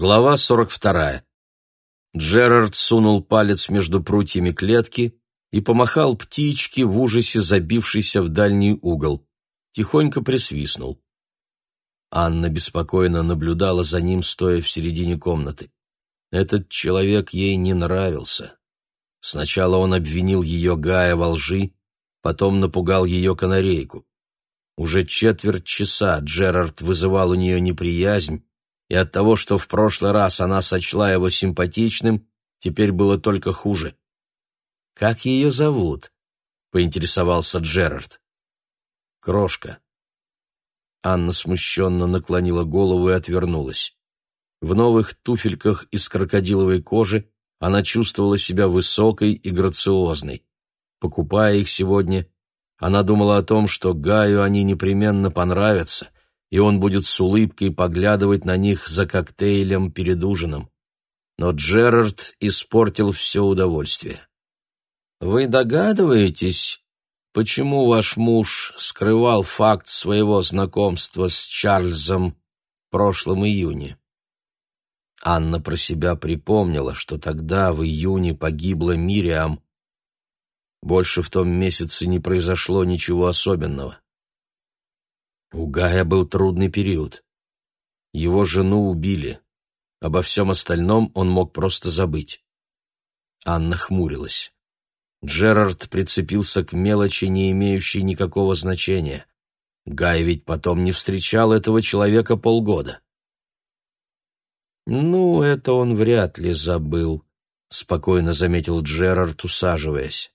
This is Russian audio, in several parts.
Глава 42. Джерард сунул палец между прутьями клетки и помахал птичке в ужасе забившейся в дальний угол. Тихонько присвистнул. Анна беспокойно наблюдала за ним, стоя в середине комнаты. Этот человек ей не нравился. Сначала он обвинил ее Гая во лжи, потом напугал ее канарейку. Уже четверть часа Джерард вызывал у нее неприязнь, и от того, что в прошлый раз она сочла его симпатичным, теперь было только хуже. «Как ее зовут?» — поинтересовался Джерард. «Крошка». Анна смущенно наклонила голову и отвернулась. В новых туфельках из крокодиловой кожи она чувствовала себя высокой и грациозной. Покупая их сегодня, она думала о том, что Гаю они непременно понравятся, и он будет с улыбкой поглядывать на них за коктейлем перед ужином. Но Джерард испортил все удовольствие. «Вы догадываетесь, почему ваш муж скрывал факт своего знакомства с Чарльзом в прошлом июне?» Анна про себя припомнила, что тогда, в июне, погибла Мириам. Больше в том месяце не произошло ничего особенного. У Гая был трудный период. Его жену убили. Обо всем остальном он мог просто забыть. Анна хмурилась. Джерард прицепился к мелочи, не имеющей никакого значения. Гай ведь потом не встречал этого человека полгода. «Ну, это он вряд ли забыл», — спокойно заметил Джерард, усаживаясь.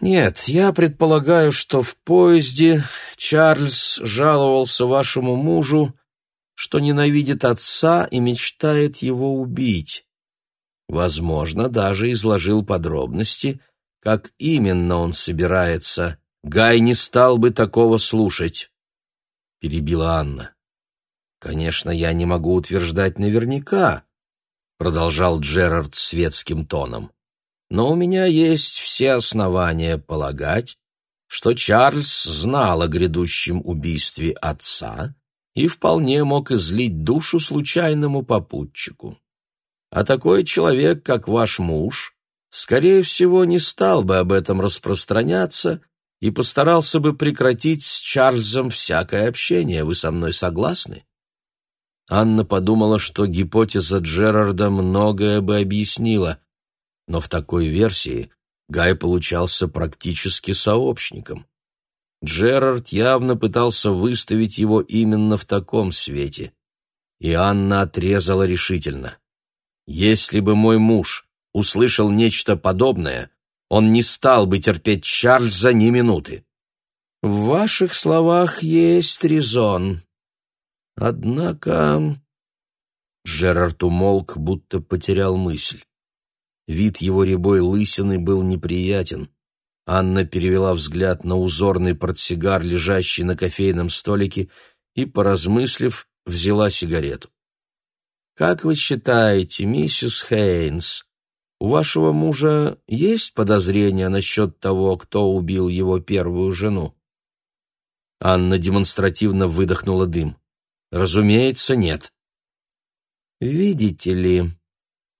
Нет, я предполагаю, что в поезде Чарльз жаловался вашему мужу, что ненавидит отца и мечтает его убить. Возможно, даже изложил подробности, как именно он собирается. Гай не стал бы такого слушать, перебила Анна. Конечно, я не могу утверждать наверняка, продолжал Джерард светским тоном но у меня есть все основания полагать, что Чарльз знал о грядущем убийстве отца и вполне мог излить душу случайному попутчику. А такой человек, как ваш муж, скорее всего, не стал бы об этом распространяться и постарался бы прекратить с Чарльзом всякое общение. Вы со мной согласны? Анна подумала, что гипотеза Джерарда многое бы объяснила, но в такой версии Гай получался практически сообщником. Джерард явно пытался выставить его именно в таком свете. И Анна отрезала решительно. «Если бы мой муж услышал нечто подобное, он не стал бы терпеть Чарльза ни минуты». «В ваших словах есть резон. Однако...» Джерард умолк, будто потерял мысль. Вид его рябой лысины был неприятен. Анна перевела взгляд на узорный портсигар, лежащий на кофейном столике, и, поразмыслив, взяла сигарету. «Как вы считаете, миссис Хейнс, у вашего мужа есть подозрения насчет того, кто убил его первую жену?» Анна демонстративно выдохнула дым. «Разумеется, нет». «Видите ли»,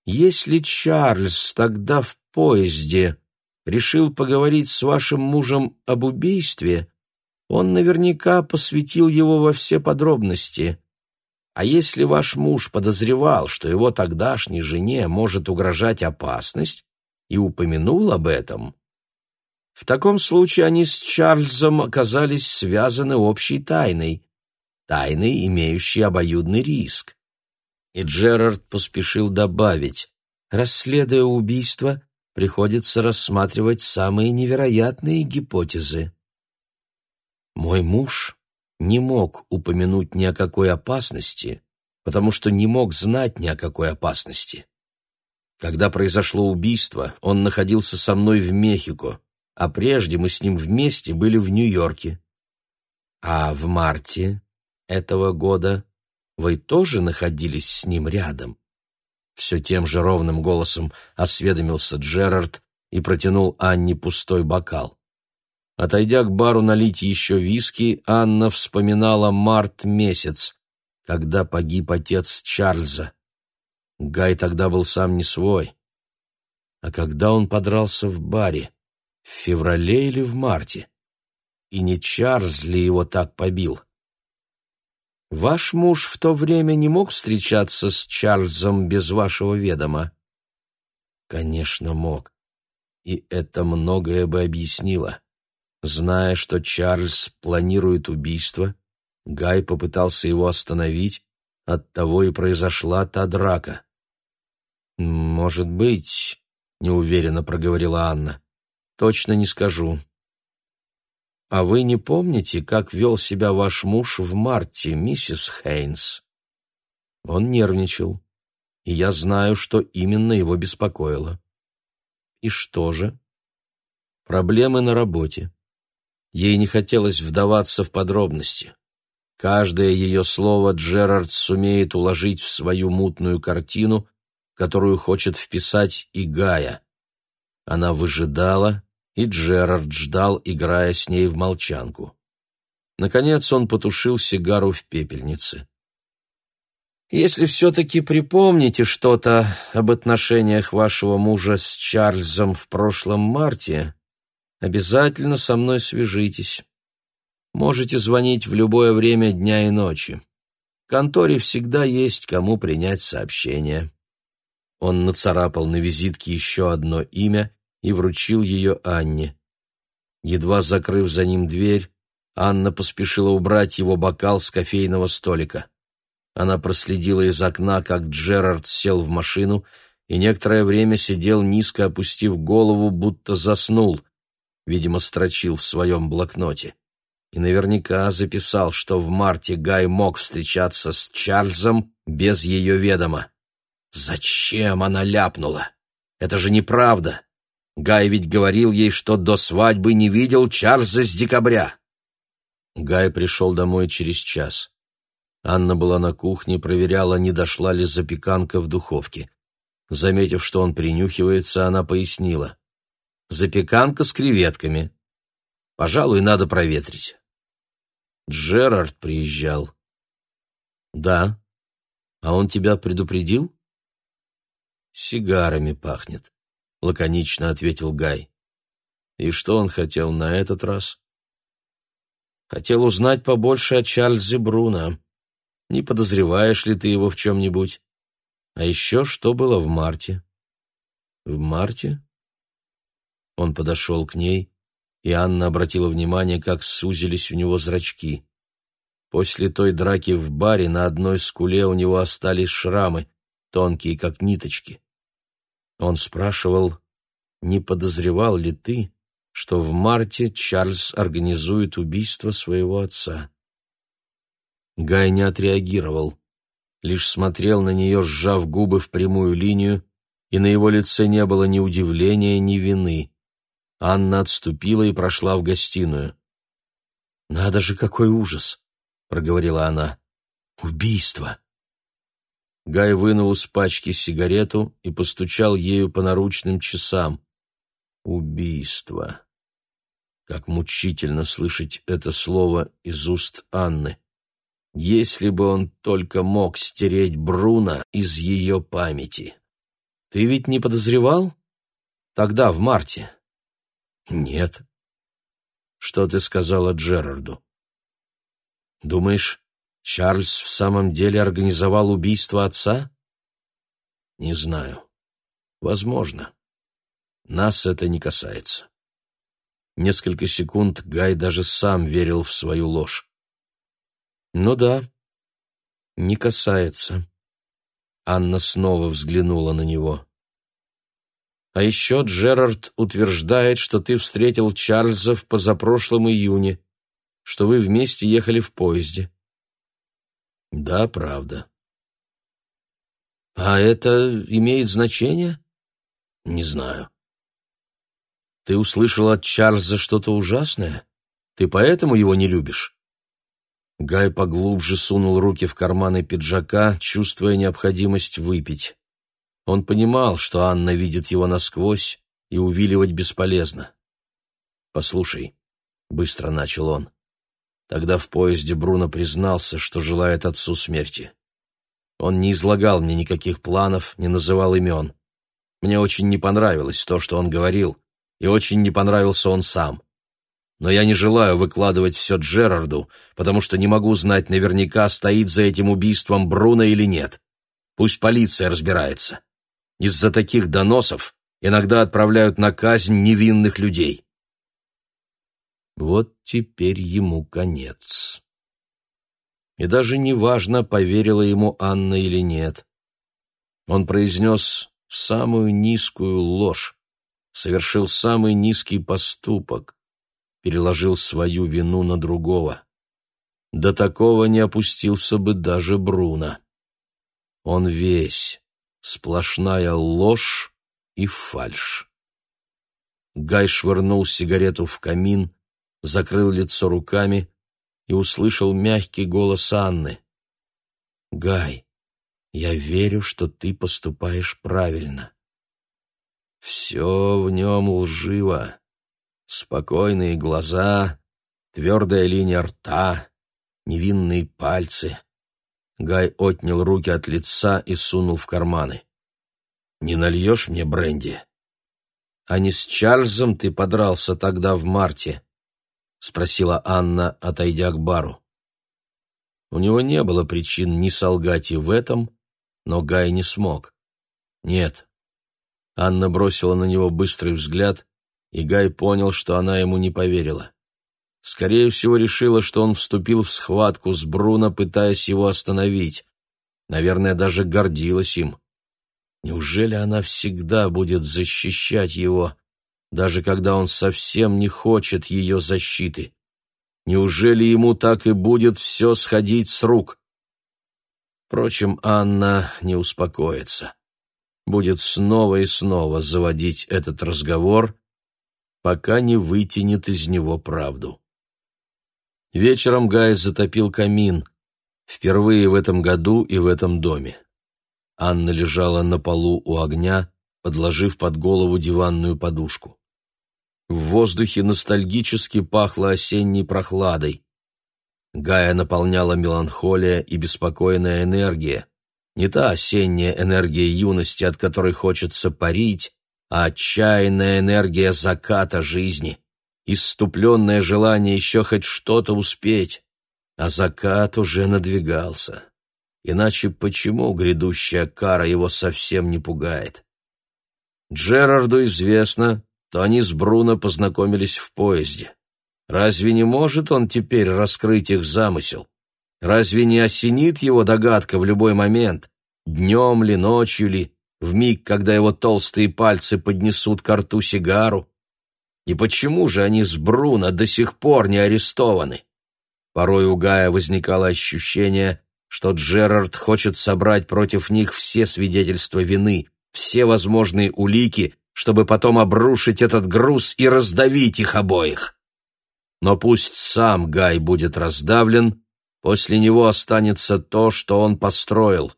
если Чарльз тогда в поезде решил поговорить с вашим мужем об убийстве, он наверняка посвятил его во все подробности. А если ваш муж подозревал, что его тогдашней жене может угрожать опасность, и упомянул об этом, в таком случае они с Чарльзом оказались связаны общей тайной, тайной, имеющей обоюдный риск. И Джерард поспешил добавить, расследуя убийство, приходится рассматривать самые невероятные гипотезы. Мой муж не мог упомянуть ни о какой опасности, потому что не мог знать ни о какой опасности. Когда произошло убийство, он находился со мной в Мехико, а прежде мы с ним вместе были в Нью-Йорке. А в марте этого года вы тоже находились с ним рядом?» Все тем же ровным голосом осведомился Джерард и протянул Анне пустой бокал. Отойдя к бару налить еще виски, Анна вспоминала март месяц. когда погиб отец Чарльза. Гай тогда был сам не свой. А когда он подрался в баре? В феврале или в марте? И не Чарльз ли его так побил? Ваш муж в то время не мог встречаться с Чарльзом без вашего ведома? Конечно, мог. И это многое бы объяснило. Зная, что Чарльз планирует убийство, Гай попытался его остановить, оттого и произошла та драка. «Может быть», — неуверенно проговорила Анна. «Точно не скажу». «А вы не помните, как вел себя ваш муж в марте, миссис Хейнс?» Он нервничал, и я знаю, что именно его беспокоило. «И что же?» «Проблемы на работе». Ей не хотелось вдаваться в подробности. Каждое ее слово Джерард сумеет уложить в свою мутную картину, которую хочет вписать и Гая. Она выжидала, и Джерард ждал, играя с ней в молчанку. Наконец он потушил сигару в пепельнице. «Если все-таки припомните что-то об отношениях вашего мужа с Чарльзом в прошлом марте, обязательно со мной свяжитесь. Можете звонить в любое время дня и ночи. В конторе всегда есть кому принять сообщение». Он нацарапал на визитке еще одно имя и вручил ее Анне. Едва закрыв за ним дверь, Анна поспешила убрать его бокал с кофейного столика. Она проследила из окна, как Джерард сел в машину и некоторое время сидел низко опустив голову, будто заснул, видимо, строчил в своем блокноте. И наверняка записал, что в марте Гай мог встречаться с Чарльзом без ее ведома. Зачем она ляпнула? Это же неправда. Гай ведь говорил ей, что до свадьбы не видел Чарльза с декабря. Гай пришел домой через час. Анна была на кухне, проверяла, не дошла ли запеканка в духовке. Заметив, что он принюхивается, она пояснила. «Запеканка с креветками. Пожалуй, надо проветрить». Джерард приезжал. «Да. А он тебя предупредил?» «Сигарами пахнет», — лаконично ответил Гай. «И что он хотел на этот раз?» «Хотел узнать побольше о Чарльзе Бруно. Не подозреваешь ли ты его в чем-нибудь? А еще что было в марте?» «В марте?» Он подошел к ней, и Анна обратила внимание, как сузились у него зрачки. После той драки в баре на одной скуле у него остались шрамы, тонкие, как ниточки. Он спрашивал, не подозревал ли ты, что в марте Чарльз организует убийство своего отца. Гай не отреагировал, лишь смотрел на нее, сжав губы в прямую линию, и на его лице не было ни удивления, ни вины. Анна отступила и прошла в гостиную. «Надо же, какой ужас!» — проговорила она. «Убийство!» Гай вынул из пачки сигарету и постучал ею по наручным часам. Убийство. Как мучительно слышать это слово из уст Анны. Если бы он только мог стереть Бруно из ее памяти. Ты ведь не подозревал? Тогда, в марте. Нет. Что ты сказала Джерарду? Думаешь, Чарльз в самом деле организовал убийство отца? Не знаю. Возможно. Нас это не касается. Несколько секунд Гай даже сам верил в свою ложь. Ну да, не касается. Анна снова взглянула на него. А еще Джерард утверждает, что ты встретил Чарльза в позапрошлом июне, что вы вместе ехали в поезде. Да, правда. А это имеет значение? Не знаю. Ты услышал от Чарльза что-то ужасное? Ты поэтому его не любишь? Гай поглубже сунул руки в карманы пиджака, чувствуя необходимость выпить. Он понимал, что Анна видит его насквозь, и увиливать бесполезно. «Послушай», — быстро начал он, Тогда в поезде Бруно признался, что желает отцу смерти. Он не излагал мне никаких планов, не называл имен. Мне очень не понравилось то, что он говорил, и очень не понравился он сам. Но я не желаю выкладывать все Джерарду, потому что не могу знать наверняка, стоит за этим убийством Бруно или нет. Пусть полиция разбирается. Из-за таких доносов иногда отправляют на казнь невинных людей. Вот теперь ему конец. И даже неважно, поверила ему Анна или нет. Он произнес самую низкую ложь, совершил самый низкий поступок, переложил свою вину на другого. До такого не опустился бы даже Бруно. Он весь, сплошная ложь и фальшь. Гай швырнул сигарету в камин, закрыл лицо руками и услышал мягкий голос Анны. «Гай, я верю, что ты поступаешь правильно». Все в нем лживо. Спокойные глаза, твердая линия рта, невинные пальцы. Гай отнял руки от лица и сунул в карманы. «Не нальешь мне бренди?» «А не с Чарльзом ты подрался тогда в марте?» — спросила Анна, отойдя к бару. У него не было причин ни солгать и в этом, но Гай не смог. «Нет». Анна бросила на него быстрый взгляд, и Гай понял, что она ему не поверила. Скорее всего, решила, что он вступил в схватку с Бруно, пытаясь его остановить. Наверное, даже гордилась им. Неужели она всегда будет защищать его? Даже когда он совсем не хочет ее защиты. Неужели ему так и будет все сходить с рук? Впрочем, Анна не успокоится. Будет снова и снова заводить этот разговор, пока не вытянет из него правду. Вечером Гай затопил камин, впервые в этом году и в этом доме. Анна лежала на полу у огня, подложив под голову диванную подушку. В воздухе ностальгически пахло осенней прохладой. Гая наполняла меланхолия и беспокойная энергия. Не та осенняя энергия юности, от которой хочется парить, а отчаянная энергия заката жизни, иступленное желание еще хоть что-то успеть. А закат уже надвигался. Иначе почему грядущая кара его совсем не пугает? Джерарду известно, что они с Бруно познакомились в поезде. Разве не может он теперь раскрыть их замысел? Разве не осенит его догадка в любой момент, днем ли, ночью ли, в миг, когда его толстые пальцы поднесут к рту сигару? И почему же они с Бруно до сих пор не арестованы? Порой у Гая возникало ощущение, что Джерард хочет собрать против них все свидетельства вины, все возможные улики, чтобы потом обрушить этот груз и раздавить их обоих. Но пусть сам Гай будет раздавлен, после него останется то, что он построил.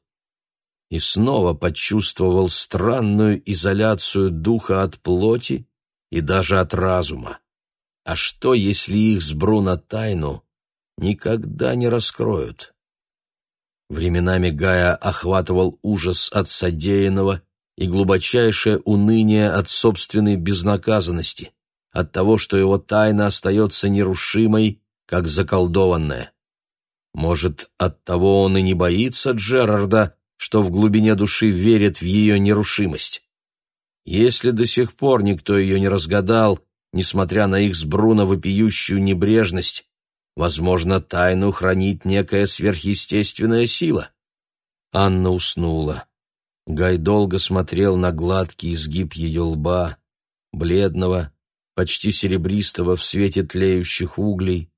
И снова почувствовал странную изоляцию духа от плоти и даже от разума. А что, если их с Бруно тайну никогда не раскроют? Временами Гая охватывал ужас от содеянного и глубочайшее уныние от собственной безнаказанности, от того, что его тайна остается нерушимой, как заколдованная. Может, от того он и не боится Джерарда, что в глубине души верит в ее нерушимость. Если до сих пор никто ее не разгадал, несмотря на их с Бруно вопиющую небрежность, возможно, тайну хранит некая сверхъестественная сила. Анна уснула. Гай долго смотрел на гладкий изгиб ее лба, бледного, почти серебристого в свете тлеющих углей,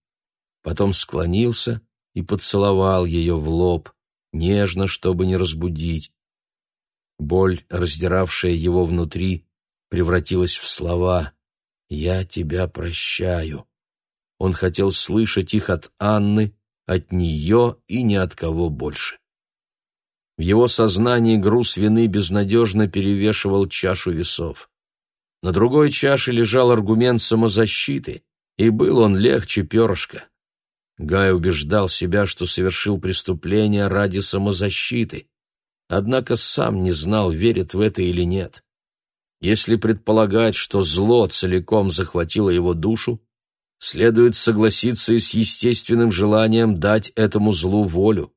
потом склонился и поцеловал ее в лоб, нежно, чтобы не разбудить. Боль, раздиравшая его внутри, превратилась в слова «Я тебя прощаю». Он хотел слышать их от Анны, от нее и ни от кого больше. В его сознании груз вины безнадежно перевешивал чашу весов. На другой чаше лежал аргумент самозащиты, и был он легче перышка. Гай убеждал себя, что совершил преступление ради самозащиты, однако сам не знал, верит в это или нет. Если предполагать, что зло целиком захватило его душу, следует согласиться и с естественным желанием дать этому злу волю.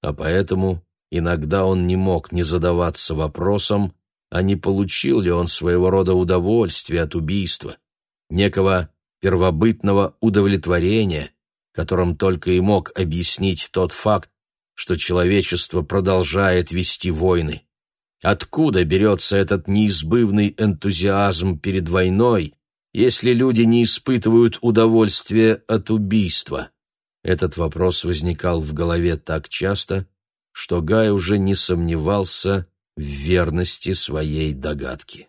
А поэтому иногда он не мог не задаваться вопросом, а не получил ли он своего рода удовольствие от убийства, некого первобытного удовлетворения, которым только и мог объяснить тот факт, что человечество продолжает вести войны. Откуда берется этот неизбывный энтузиазм перед войной, если люди не испытывают удовольствия от убийства? Этот вопрос возникал в голове так часто, что Гай уже не сомневался в верности своей догадки.